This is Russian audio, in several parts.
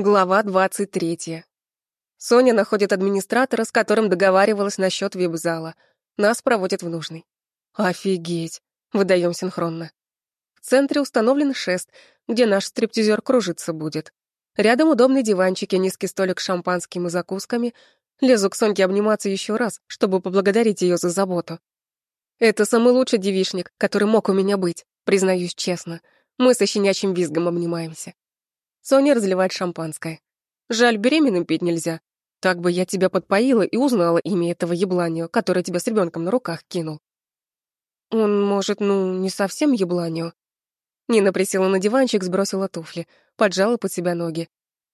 Глава 23. Соня находит администратора, с которым договаривалась насчет вип-зала. Нас проводят в нужный. Офигеть, выдаем синхронно. В центре установлен шест, где наш стриптизер кружиться будет. Рядом удобный диванчик и низкий столик с шампанским и закусками. Лезу к Соньке обниматься еще раз, чтобы поблагодарить ее за заботу. Это самый лучший девишник, который мог у меня быть, признаюсь честно. Мы со щенячьим визгом обнимаемся. Соня разливает шампанское. Жаль, беременным пить нельзя. Так бы я тебя подпоила и узнала имя этого ебланио, который тебя с ребенком на руках кинул. Он, может, ну, не совсем ебланио. Нина присела на диванчик, сбросила туфли, поджала под себя ноги.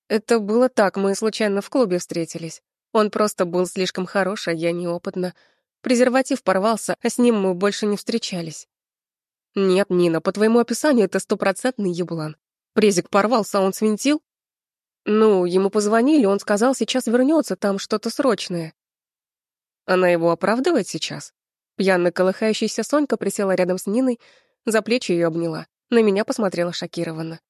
Это было так, мы случайно в клубе встретились. Он просто был слишком хорош, а я неопытна. Презерватив порвался, а с ним мы больше не встречались. Нет, Нина, по твоему описанию это стопроцентный еблан. Презик порвался, он свинтил? Ну, ему позвонили, он сказал, сейчас вернется, там что-то срочное. Она его оправдывает сейчас? Пьяно колыхающаяся Сонька присела рядом с Ниной, за плечи ее обняла, на меня посмотрела шокированно.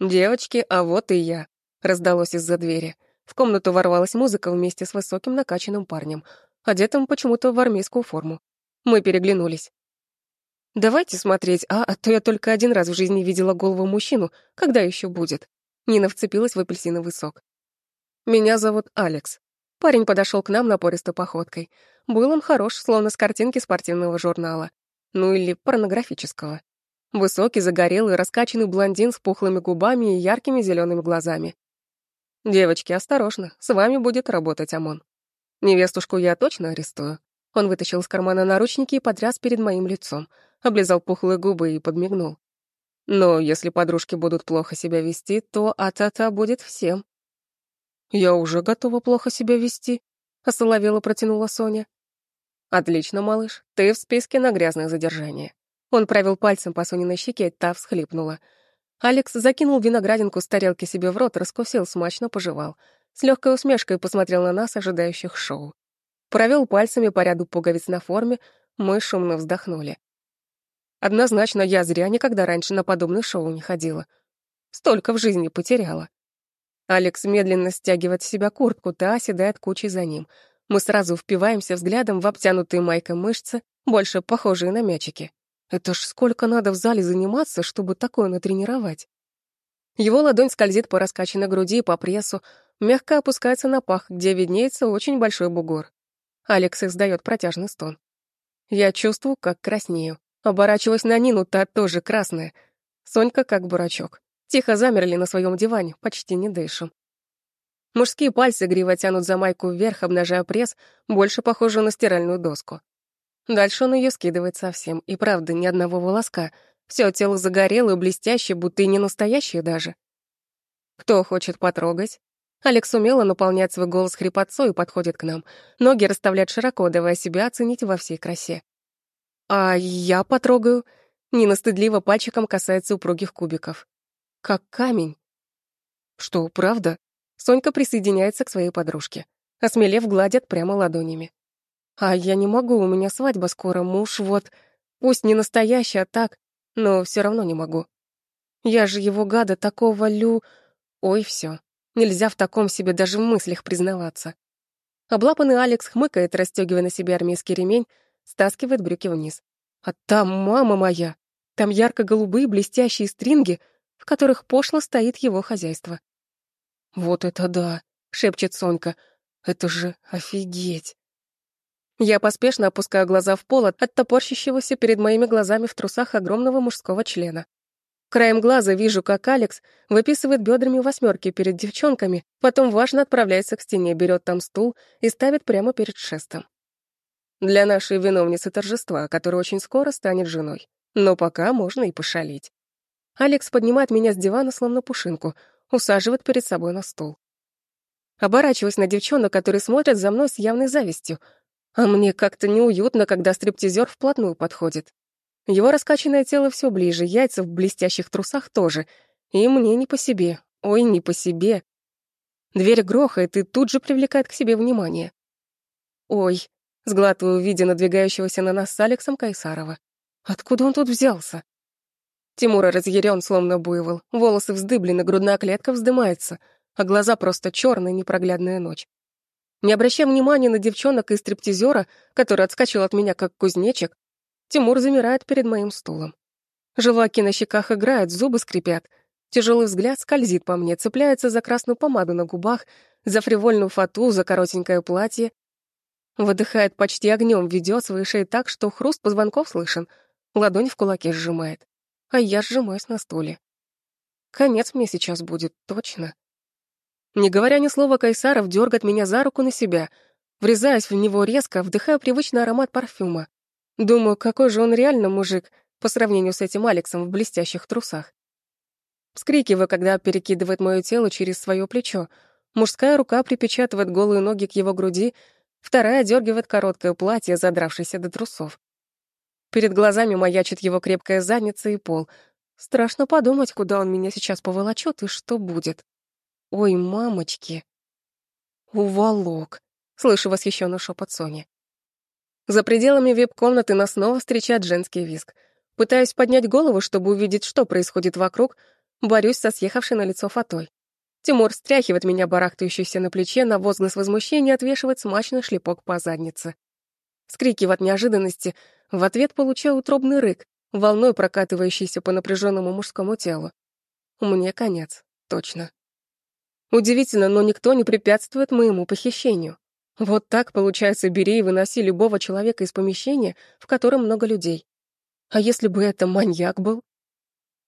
«Девочки, а вот и я», — раздалось из-за двери. В комнату ворвалась музыка вместе с высоким накачанным парнем, одетым почему-то в армейскую форму. Мы переглянулись. Давайте смотреть, а, а то я только один раз в жизни видела голову мужчину, когда еще будет. Нина вцепилась в апельсиновый сок. Меня зовут Алекс. Парень подошел к нам напористой походкой. Был он хорош, словно с картинки спортивного журнала. Ну или порнографического. Высокий, загорелый, раскачанный блондин с пухлыми губами и яркими зелеными глазами. «Девочки, осторожно, с вами будет работать ОМОН. Невестушку я точно арестую». Он вытащил из кармана наручники и потряс перед моим лицом — облизал пухлые губы и подмигнул. Но если подружки будут плохо себя вести, то а-та-та будет всем. Я уже готова плохо себя вести, осоловела протянула Соня. Отлично, малыш, ты в списке на грязное задержание. Он провел пальцем по Сониной щеке, та всхлипнула. Алекс закинул виноградинку с тарелки себе в рот, раскусил, смачно пожевал. С легкой усмешкой посмотрел на нас, ожидающих шоу. Провел пальцами по ряду пуговиц на форме, мы шумно вздохнули. Однозначно, я зря никогда раньше на подобное шоу не ходила. Столько в жизни потеряла. Алекс медленно стягивает с себя куртку, та оседает кучей за ним. Мы сразу впиваемся взглядом в обтянутые майкой мышцы, больше похожие на мячики. Это ж сколько надо в зале заниматься, чтобы такое натренировать. Его ладонь скользит по раскачанной груди и по прессу, мягко опускается на пах, где виднеется очень большой бугор. Алекс издает протяжный стон. Я чувствую, как краснею. Оборачиваясь на Нину, та тоже красная. Сонька как бурачок. Тихо замерли на своем диване, почти не дышим. Мужские пальцы гриво тянут за майку вверх, обнажая пресс, больше похожую на стиральную доску. Дальше он ее скидывает совсем, и правда, ни одного волоска. Все тело загорелое, блестящее, будто и не настоящее даже. Кто хочет потрогать? Алекс умело наполняет свой голос хрипотцой и подходит к нам. Ноги расставляет широко, давая себя оценить во всей красе. А я потрогаю. Нина стыдливо пальчиком касается упругих кубиков. Как камень. Что, правда? Сонька присоединяется к своей подружке. Осмелев, гладят прямо ладонями. А я не могу, у меня свадьба скоро, муж вот... Пусть не настоящий, а так, но все равно не могу. Я же его гада такого лю... Ой, все. Нельзя в таком себе даже в мыслях признаваться. Облапанный Алекс хмыкает, расстегивая на себе армейский ремень, стаскивает брюки вниз. А там мама моя. Там ярко-голубые блестящие стринги, в которых пошло стоит его хозяйство. «Вот это да!» — шепчет Сонька. «Это же офигеть!» Я поспешно опускаю глаза в пол от топорщащегося перед моими глазами в трусах огромного мужского члена. Краем глаза вижу, как Алекс выписывает бедрами восьмерки перед девчонками, потом важно отправляется к стене, берет там стул и ставит прямо перед шестом. Для нашей виновницы торжества, которая очень скоро станет женой. Но пока можно и пошалить. Алекс поднимает меня с дивана, словно пушинку, усаживает перед собой на стул. Оборачиваясь на девчонок, которые смотрят за мной с явной завистью. А мне как-то неуютно, когда стриптизер вплотную подходит. Его раскачанное тело все ближе, яйца в блестящих трусах тоже. И мне не по себе. Ой, не по себе. Дверь грохает и тут же привлекает к себе внимание. Ой, Сглатываю, видя надвигающегося на нас с Алексом Кайсарова. Откуда он тут взялся? Тимура разъярен, словно буйвол. Волосы вздыблены, грудная клетка вздымается. а глаза просто черная непроглядная ночь. Не обращая внимания на девчонок и стриптизера, который отскочил от меня как кузнечик, Тимур замирает перед моим стулом. Желаки на щеках играют, зубы скрипят. Тяжелый взгляд скользит по мне, цепляется за красную помаду на губах, за фривольную фату, за коротенькое платье. Выдыхает почти огнем, ведет свои шеи так, что хруст позвонков слышен. Ладонь в кулаке сжимает. А я сжимаюсь на стуле. Конец мне сейчас будет, точно. Не говоря ни слова, Кайсаров дергает меня за руку на себя. Врезаясь в него резко, вдыхаю привычный аромат парфюма. Думаю, какой же он реально мужик по сравнению с этим Алексом в блестящих трусах. Вскрикиваю, когда перекидывает мое тело через свое плечо. Мужская рука припечатывает голые ноги к его груди, вторая дергивает короткое платье, задравшееся до трусов. Перед глазами маячит его крепкая задница и пол. Страшно подумать, куда он меня сейчас поволочет и что будет. Ой, мамочки. Уволок. Слышу восхищенный шепот Сони. За пределами вип-комнаты нас снова встречает женский визг. Пытаюсь поднять голову, чтобы увидеть, что происходит вокруг, борюсь со съехавшей на лицо фатой. Тимур стряхивает меня, барахтающуюся на плече, на возглас возмущения отвешивает смачный шлепок по заднице. Скрикив от неожиданности, в ответ получаю утробный рык, волной прокатывающийся по напряженному мужскому телу. Мне конец, точно. Удивительно, но никто не препятствует моему похищению. Вот так, получается, бери и выноси любого человека из помещения, в котором много людей. А если бы это маньяк был?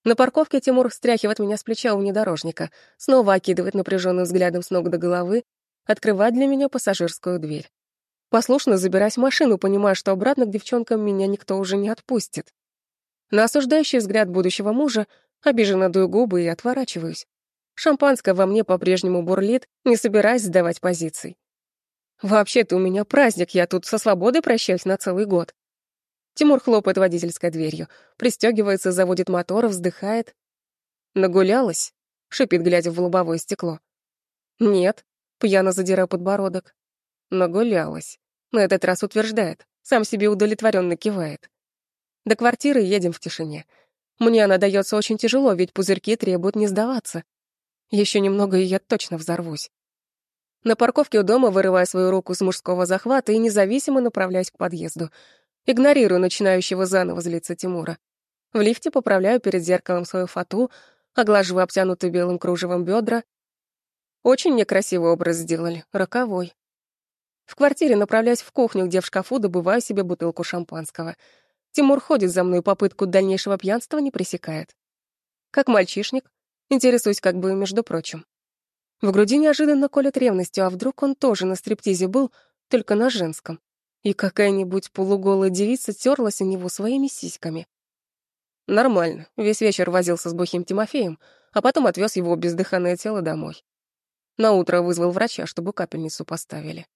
На парковке Тимур встряхивает меня с плеча у внедорожника, снова окидывает напряженным взглядом с ног до головы, открывает для меня пассажирскую дверь. Послушно забираюсь в машину, понимая, что обратно к девчонкам меня никто уже не отпустит. На осуждающий взгляд будущего мужа обиженно дую губы и отворачиваюсь. Шампанское во мне по-прежнему бурлит, не собираясь сдавать позиций. Вообще-то у меня праздник, я тут со свободой прощаюсь на целый год. Тимур хлопает водительской дверью, пристегивается, заводит мотор, вздыхает. «Нагулялась?» — шипит, глядя в лобовое стекло. «Нет», — пьяно задираю подбородок. «Нагулялась», — на этот раз утверждает, сам себе удовлетворенно кивает. До квартиры едем в тишине. Мне она дается очень тяжело, ведь пузырьки требуют не сдаваться. Еще немного, и я точно взорвусь. На парковке у дома вырываю свою руку с мужского захвата и независимо направляюсь к подъезду. Игнорирую начинающего заново злиться Тимура. В лифте поправляю перед зеркалом свою фату, оглаживаю обтянутый белым кружевом бедра. Очень некрасивый образ сделали, роковой. В квартире направляюсь в кухню, где в шкафу добываю себе бутылку шампанского. Тимур ходит за мной, попытку дальнейшего пьянства не пресекает. Как мальчишник, Интересуюсь как бы, между прочим. В груди неожиданно колет ревностью, а вдруг он тоже на стриптизе был, только на женском. И какая-нибудь полуголая девица терлась у него своими сиськами. Нормально. Весь вечер возился с бухим Тимофеем, а потом отвез его бездыханное тело домой. На утро вызвал врача, чтобы капельницу поставили.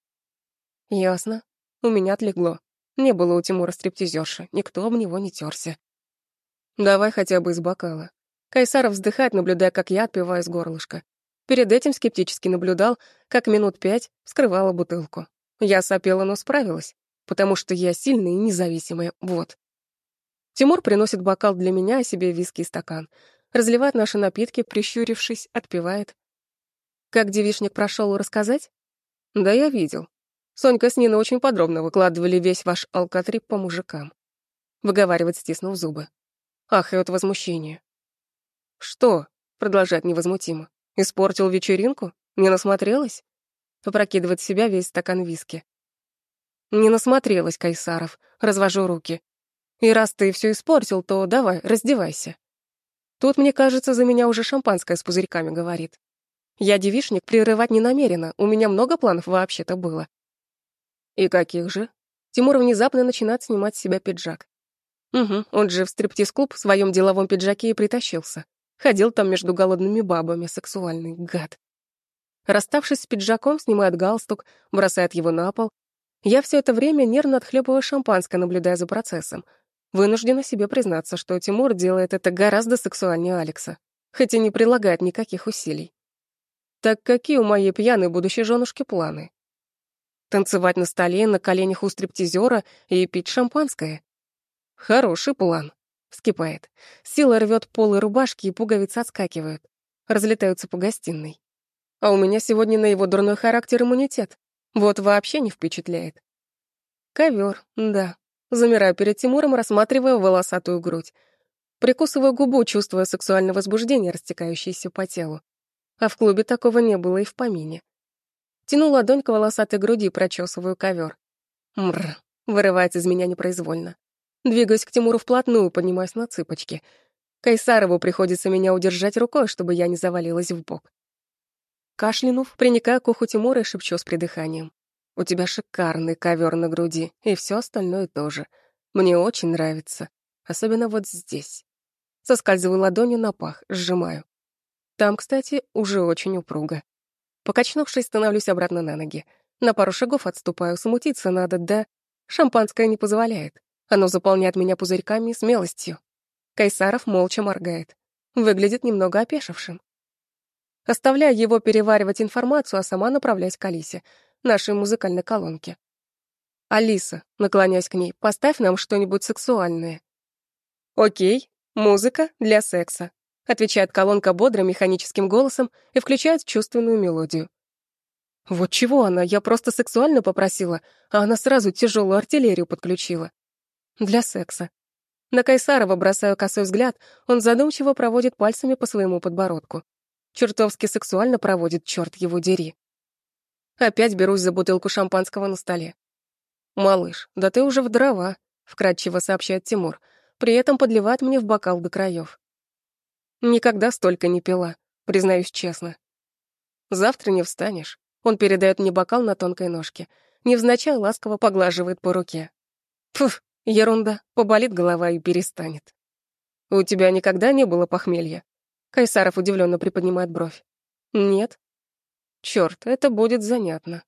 Ясно. У меня отлегло. Не было у Тимура стриптизерши, никто об него не терся. Давай хотя бы из бокала. Кайсаров вздыхает, наблюдая, как я отпиваю из горлышка. Перед этим скептически наблюдал, как минут пять вскрывала бутылку. Я сопела, но справилась, потому что я сильная и независимая, вот. Тимур приносит бокал для меня, а себе виски и стакан. Разливает наши напитки, прищурившись, отпивает. Как девишник прошел, рассказать? Да я видел. Сонька с Ниной очень подробно выкладывали весь ваш алкотрип по мужикам. Выговаривает, стиснув зубы. Ах, и от возмущения. «Что?» — продолжать невозмутимо. «Испортил вечеринку? Не насмотрелась?» Попрокидывает в себя весь стакан виски. «Не насмотрелась, Кайсаров. Развожу руки. И раз ты все испортил, то давай, раздевайся». Тут, мне кажется, за меня уже шампанское с пузырьками говорит. Я девишник прерывать не намерена, у меня много планов вообще-то было. И каких же? Тимур внезапно начинает снимать с себя пиджак. Угу, он же в стриптиз-клуб в своем деловом пиджаке и притащился. Ходил там между голодными бабами, сексуальный гад. Расставшись с пиджаком, снимает галстук, бросает его на пол. Я все это время нервно отхлебываю шампанское, наблюдая за процессом. Вынуждена себе признаться, что Тимур делает это гораздо сексуальнее Алекса, хотя не прилагает никаких усилий. Так какие у моей пьяной будущей женушки планы? Танцевать на столе, на коленях у стриптизера и пить шампанское? Хороший план. Вскипает. Сила рвет полы рубашки, и пуговицы отскакивают. Разлетаются по гостиной. А у меня сегодня на его дурной характер иммунитет. Вот вообще не впечатляет. Ковер, да. Замираю перед Тимуром, рассматривая волосатую грудь. Прикусываю губу, чувствуя сексуальное возбуждение, растекающееся по телу. А в клубе такого не было и в помине. Тяну ладонь к волосатой груди, прочесываю ковер. Мрр, вырывается из меня непроизвольно. Двигаюсь к Тимуру вплотную, поднимаюсь на цыпочки. Кайсарову приходится меня удержать рукой, чтобы я не завалилась в бок. Кашлянув, приникаю к уху Тимура и шепчу с придыханием. «У тебя шикарный ковер на груди, и все остальное тоже. Мне очень нравится. Особенно вот здесь». Соскальзываю ладонью на пах, сжимаю. Там, кстати, уже очень упруго. Покачнувшись, становлюсь обратно на ноги. На пару шагов отступаю, смутиться надо, да... Шампанское не позволяет. Оно заполняет меня пузырьками и смелостью. Кайсаров молча моргает. Выглядит немного опешившим. Оставляю его переваривать информацию, а сама направляюсь к Алисе, нашей музыкальной колонке. «Алиса», наклоняясь к ней, — «поставь нам что-нибудь сексуальное». «Окей, музыка для секса», — отвечает колонка бодрым механическим голосом и включает чувственную мелодию. Вот чего она, я просто сексуально попросила, а она сразу тяжелую артиллерию подключила. Для секса. На Кайсарова бросаю косой взгляд, он задумчиво проводит пальцами по своему подбородку. Чертовски сексуально проводит, черт его дери. Опять берусь за бутылку шампанского на столе. «Малыш, да ты уже в дрова», — вкратчиво сообщает Тимур, при этом подливает мне в бокал до краев. Никогда столько не пила, признаюсь честно. Завтра не встанешь. Он передает мне бокал на тонкой ножке. Невзначай ласково поглаживает по руке. Пф, ерунда, поболит голова и перестанет. У тебя никогда не было похмелья? Кайсаров удивленно приподнимает бровь. Нет. Черт, это будет занятно.